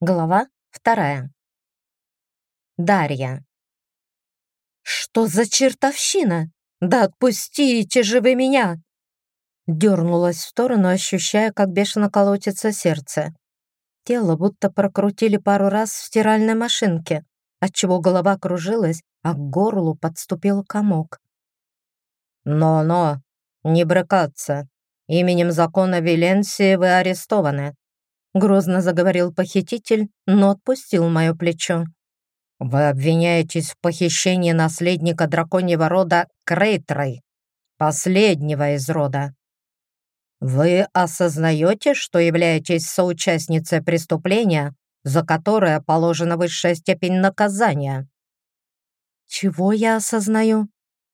Глава вторая. Дарья. «Что за чертовщина? Да отпустите же вы меня!» Дернулась в сторону, ощущая, как бешено колотится сердце. Тело будто прокрутили пару раз в стиральной машинке, отчего голова кружилась, а к горлу подступил комок. «Но-но, не брыкаться. Именем закона Виленсии вы арестованы», Грозно заговорил похититель, но отпустил мое плечо. «Вы обвиняетесь в похищении наследника драконьего рода Крейтрой, последнего из рода. Вы осознаете, что являетесь соучастницей преступления, за которое положена высшая степень наказания?» «Чего я осознаю?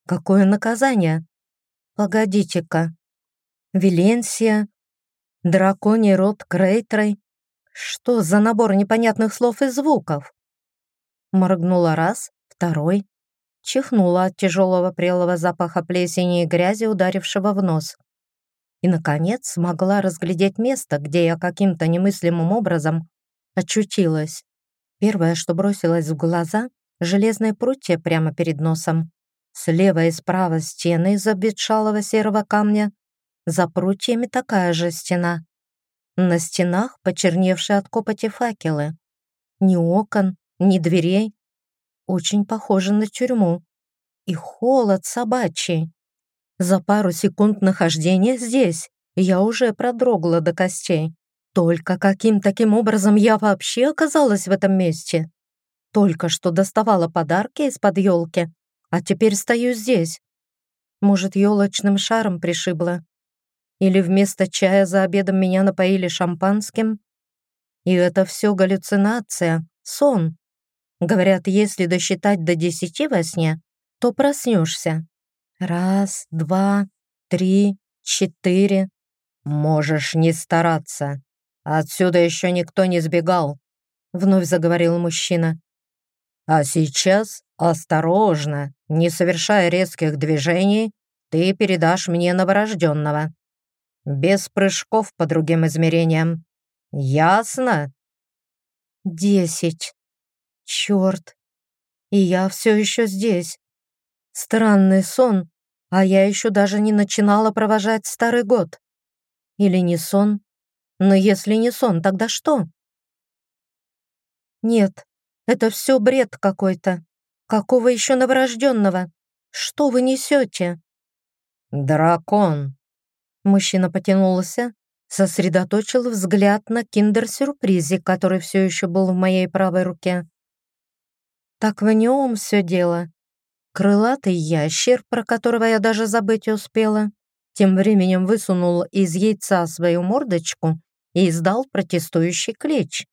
Какое наказание? Погодите-ка. Виленсия, Драконий род Крейтрой? Что за набор непонятных слов и звуков? Моргнула раз, второй. Чихнула от тяжелого прелого запаха плесени и грязи, ударившего в нос. И, наконец, смогла разглядеть место, где я каким-то немыслимым образом очутилась. Первое, что бросилось в глаза — железные прутья прямо перед носом. Слева и справа стены из обветшалого серого камня, за прутьями такая же стена. На стенах почерневшие от копоти факелы. Ни окон, ни дверей. Очень похоже на тюрьму. И холод собачий. За пару секунд нахождения здесь я уже продрогла до костей. Только каким таким образом я вообще оказалась в этом месте? Только что доставала подарки из-под елки, а теперь стою здесь. Может, елочным шаром пришибла. Или вместо чая за обедом меня напоили шампанским? И это все галлюцинация, сон. Говорят, если досчитать до десяти во сне, то проснешься. Раз, два, три, четыре. Можешь не стараться. Отсюда еще никто не сбегал, вновь заговорил мужчина. А сейчас осторожно, не совершая резких движений, ты передашь мне новорожденного. Без прыжков по другим измерениям. Ясно? Десять. Черт. И я все еще здесь. Странный сон, а я еще даже не начинала провожать старый год. Или не сон? Но если не сон, тогда что? Нет, это все бред какой-то. Какого еще новорожденного? Что вы несете? Дракон, Мужчина потянулся, сосредоточил взгляд на киндер-сюрпризе, который все еще был в моей правой руке. Так в нем все дело. Крылатый ящер, про которого я даже забыть успела, тем временем высунул из яйца свою мордочку и издал протестующий клич,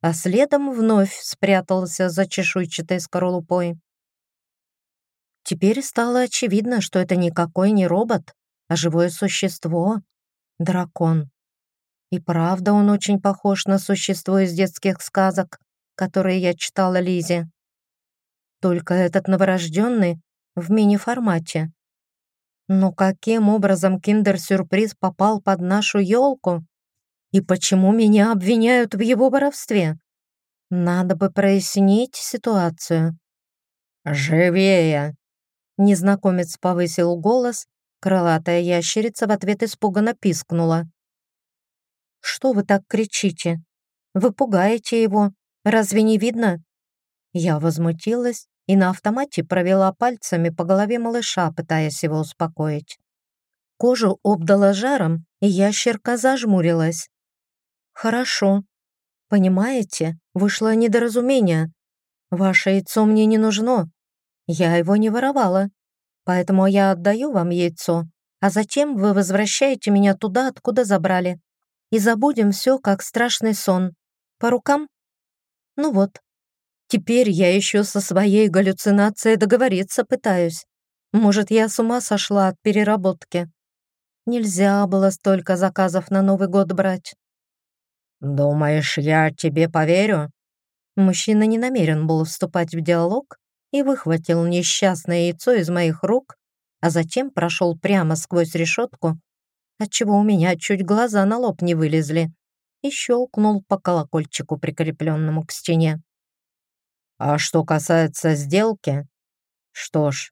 а следом вновь спрятался за чешуйчатой скорлупой. Теперь стало очевидно, что это никакой не робот, а живое существо — дракон. И правда он очень похож на существо из детских сказок, которые я читала Лизе. Только этот новорожденный в мини-формате. Но каким образом киндер-сюрприз попал под нашу елку? И почему меня обвиняют в его воровстве? Надо бы прояснить ситуацию. «Живее!» Незнакомец повысил голос, Крылатая ящерица в ответ испуганно пискнула. «Что вы так кричите? Вы пугаете его. Разве не видно?» Я возмутилась и на автомате провела пальцами по голове малыша, пытаясь его успокоить. Кожу обдала жаром, и ящерка зажмурилась. «Хорошо. Понимаете, вышло недоразумение. Ваше яйцо мне не нужно. Я его не воровала. Поэтому я отдаю вам яйцо, а затем вы возвращаете меня туда, откуда забрали. И забудем все, как страшный сон. По рукам? Ну вот. Теперь я еще со своей галлюцинацией договориться пытаюсь. Может, я с ума сошла от переработки. Нельзя было столько заказов на Новый год брать. «Думаешь, я тебе поверю?» Мужчина не намерен был вступать в диалог, и выхватил несчастное яйцо из моих рук, а затем прошел прямо сквозь решетку, отчего у меня чуть глаза на лоб не вылезли, и щелкнул по колокольчику, прикрепленному к стене. «А что касается сделки, что ж,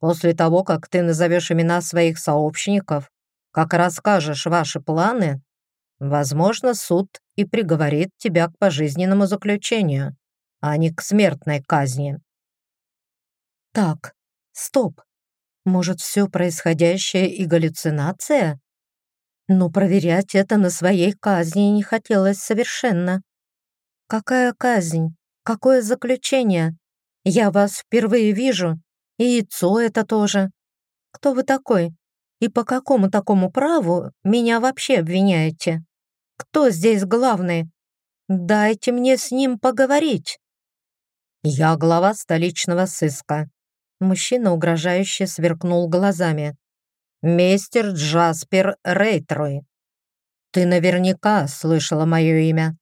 после того, как ты назовешь имена своих сообщников, как расскажешь ваши планы, возможно, суд и приговорит тебя к пожизненному заключению, а не к смертной казни». «Так, стоп. Может, все происходящее и галлюцинация?» Но проверять это на своей казни не хотелось совершенно. «Какая казнь? Какое заключение? Я вас впервые вижу, и яйцо это тоже. Кто вы такой? И по какому такому праву меня вообще обвиняете? Кто здесь главный? Дайте мне с ним поговорить». «Я глава столичного сыска». Мужчина угрожающе сверкнул глазами мистер Джаспер Рейтрой. Ты наверняка слышала мое имя,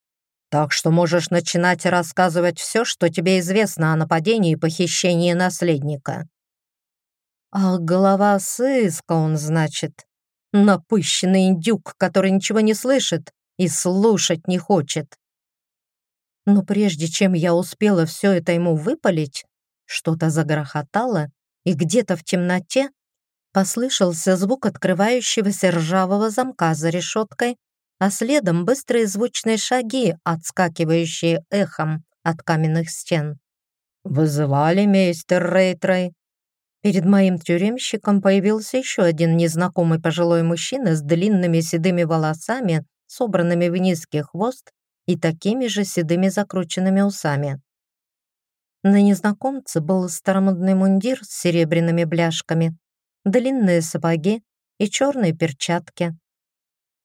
так что можешь начинать рассказывать все, что тебе известно о нападении и похищении наследника». «А голова сыска он, значит, напыщенный индюк, который ничего не слышит и слушать не хочет». Но прежде чем я успела все это ему выпалить, что-то загрохотало, и где-то в темноте Послышался звук открывающегося ржавого замка за решеткой, а следом быстрые звучные шаги, отскакивающие эхом от каменных стен. «Вызывали мейстер Рейтрей». Перед моим тюремщиком появился еще один незнакомый пожилой мужчина с длинными седыми волосами, собранными в низкий хвост и такими же седыми закрученными усами. На незнакомце был старомодный мундир с серебряными бляшками, длинные сапоги и черные перчатки.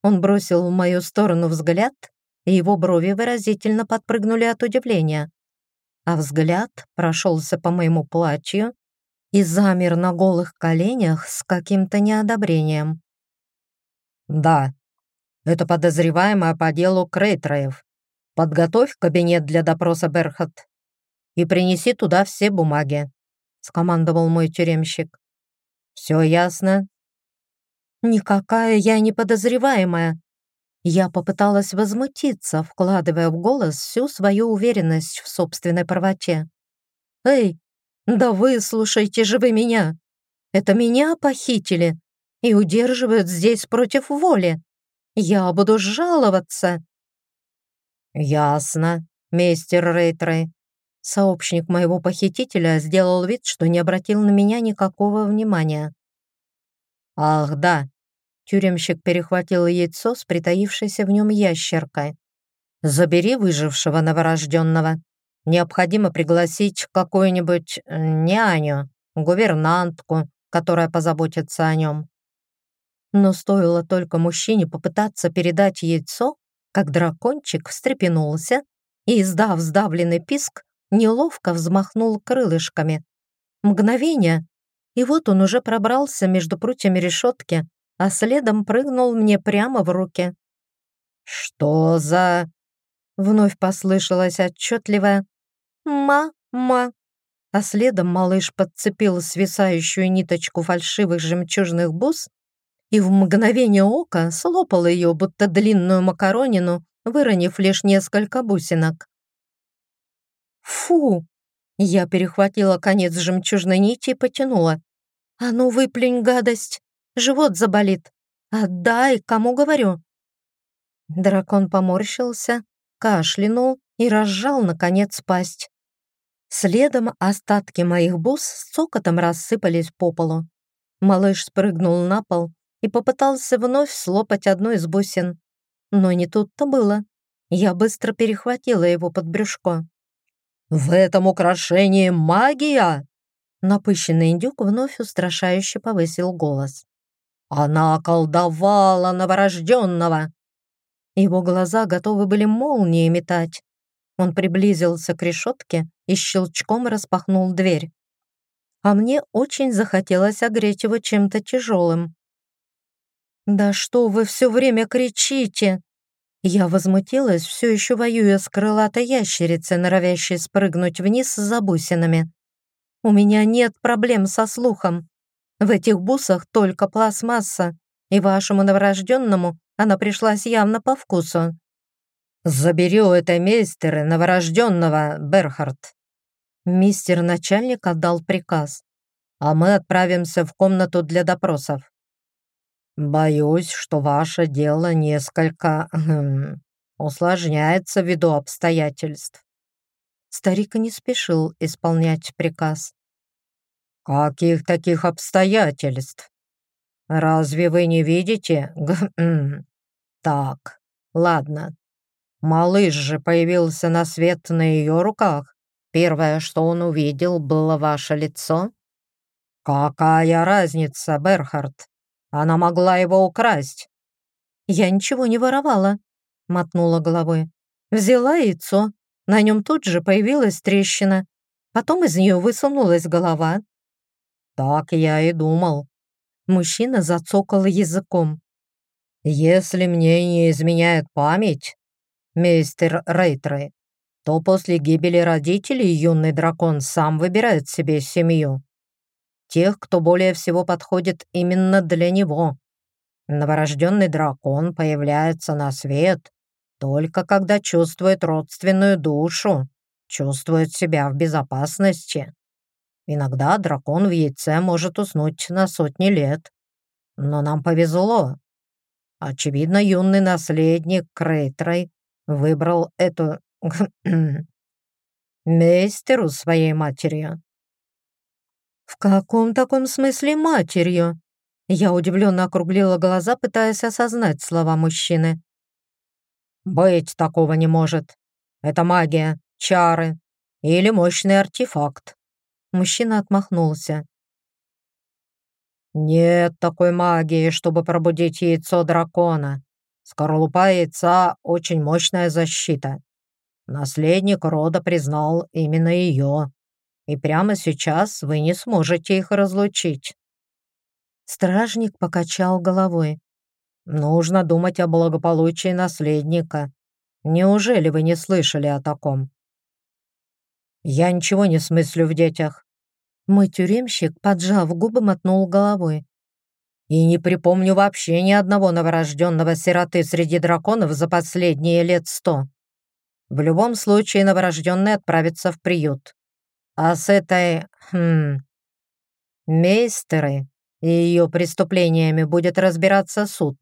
Он бросил в мою сторону взгляд, и его брови выразительно подпрыгнули от удивления. А взгляд прошелся по моему платью и замер на голых коленях с каким-то неодобрением. «Да, это подозреваемая по делу Крейтроев. Подготовь кабинет для допроса Берхат и принеси туда все бумаги», — скомандовал мой тюремщик. «Все ясно?» «Никакая я не подозреваемая». Я попыталась возмутиться, вкладывая в голос всю свою уверенность в собственной правоте. «Эй, да выслушайте же вы меня! Это меня похитили и удерживают здесь против воли. Я буду жаловаться». «Ясно, мистер Рейтрей», Сообщник моего похитителя сделал вид, что не обратил на меня никакого внимания. «Ах, да!» Тюремщик перехватил яйцо с притаившейся в нем ящеркой. «Забери выжившего новорожденного. Необходимо пригласить какую-нибудь э, няню, гувернантку, которая позаботится о нем». Но стоило только мужчине попытаться передать яйцо, как дракончик встрепенулся и, издав сдавленный писк, неловко взмахнул крылышками. Мгновение, и вот он уже пробрался между прутьями решетки, а следом прыгнул мне прямо в руки. «Что за...» Вновь послышалось отчетливое «Ма-ма», а следом малыш подцепил свисающую ниточку фальшивых жемчужных бус и в мгновение ока слопал ее, будто длинную макаронину, выронив лишь несколько бусинок. «Фу!» Я перехватила конец жемчужной нити и потянула. «А ну выплюнь гадость! Живот заболит! Отдай, кому говорю!» Дракон поморщился, кашлянул и разжал, наконец, пасть. Следом остатки моих бус с цокотом рассыпались по полу. Малыш спрыгнул на пол и попытался вновь слопать одну из бусин. Но не тут-то было. Я быстро перехватила его под брюшко. «В этом украшении магия!» Напыщенный индюк вновь устрашающе повысил голос. «Она околдовала новорожденного!» Его глаза готовы были молнии метать. Он приблизился к решетке и щелчком распахнул дверь. А мне очень захотелось огреть его чем-то тяжелым. «Да что вы все время кричите?» Я возмутилась, все еще воюя с крылатой ящерицей, норовящей спрыгнуть вниз за бусинами. «У меня нет проблем со слухом. В этих бусах только пластмасса, и вашему новорожденному она пришлась явно по вкусу. «Забери у этой мейстеры новорожденного, Берхард!» Мистер начальник отдал приказ. «А мы отправимся в комнату для допросов». «Боюсь, что ваше дело несколько хм, усложняется ввиду обстоятельств». Старик не спешил исполнять приказ. «Каких таких обстоятельств? Разве вы не видите? Так, ладно. Малыш же появился на свет на ее руках. Первое, что он увидел, было ваше лицо. Какая разница, Берхард? Она могла его украсть. Я ничего не воровала, мотнула головой. Взяла яйцо. На нем тут же появилась трещина. Потом из нее высунулась голова. Так я и думал. Мужчина зацокал языком. Если мне не изменяет память, мистер Рейтрей, то после гибели родителей юный дракон сам выбирает себе семью. Тех, кто более всего подходит именно для него. Новорожденный дракон появляется на свет только когда чувствует родственную душу, чувствует себя в безопасности. Иногда дракон в яйце может уснуть на сотни лет. Но нам повезло. Очевидно, юный наследник Крейтрой выбрал эту мейстеру своей матерью. «В каком таком смысле матерью?» Я удивленно округлила глаза, пытаясь осознать слова мужчины. «Быть такого не может. Это магия, чары или мощный артефакт. Мужчина отмахнулся. «Нет такой магии, чтобы пробудить яйцо дракона. Скорлупа яйца — очень мощная защита. Наследник рода признал именно ее, и прямо сейчас вы не сможете их разлучить». Стражник покачал головой. «Нужно думать о благополучии наследника. Неужели вы не слышали о таком?» «Я ничего не смыслю в детях». Мой тюремщик, поджав губы, мотнул головой. «И не припомню вообще ни одного новорожденного сироты среди драконов за последние лет сто. В любом случае новорожденный отправится в приют. А с этой... Хм... Мейстеры и ее преступлениями будет разбираться суд».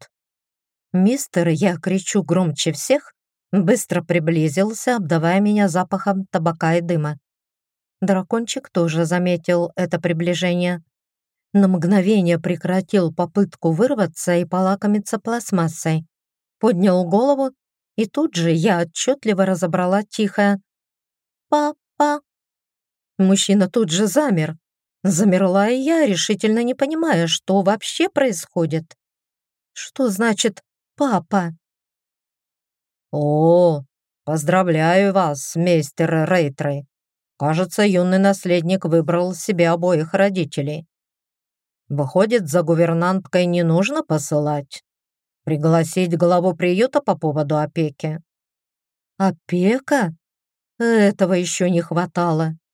«Мистер, я кричу громче всех, быстро приблизился, обдавая меня запахом табака и дыма. Дракончик тоже заметил это приближение. На мгновение прекратил попытку вырваться и полакомиться пластмассой. Поднял голову, и тут же я отчетливо разобрала тихое «Папа». Мужчина тут же замер. Замерла и я, решительно не понимая, что вообще происходит. Что значит «папа»? «О, поздравляю вас, мистер Рейтрей. Кажется, юный наследник выбрал себе обоих родителей. Выходит, за гувернанткой не нужно посылать? Пригласить главу приюта по поводу опеки?» «Опека? Этого еще не хватало».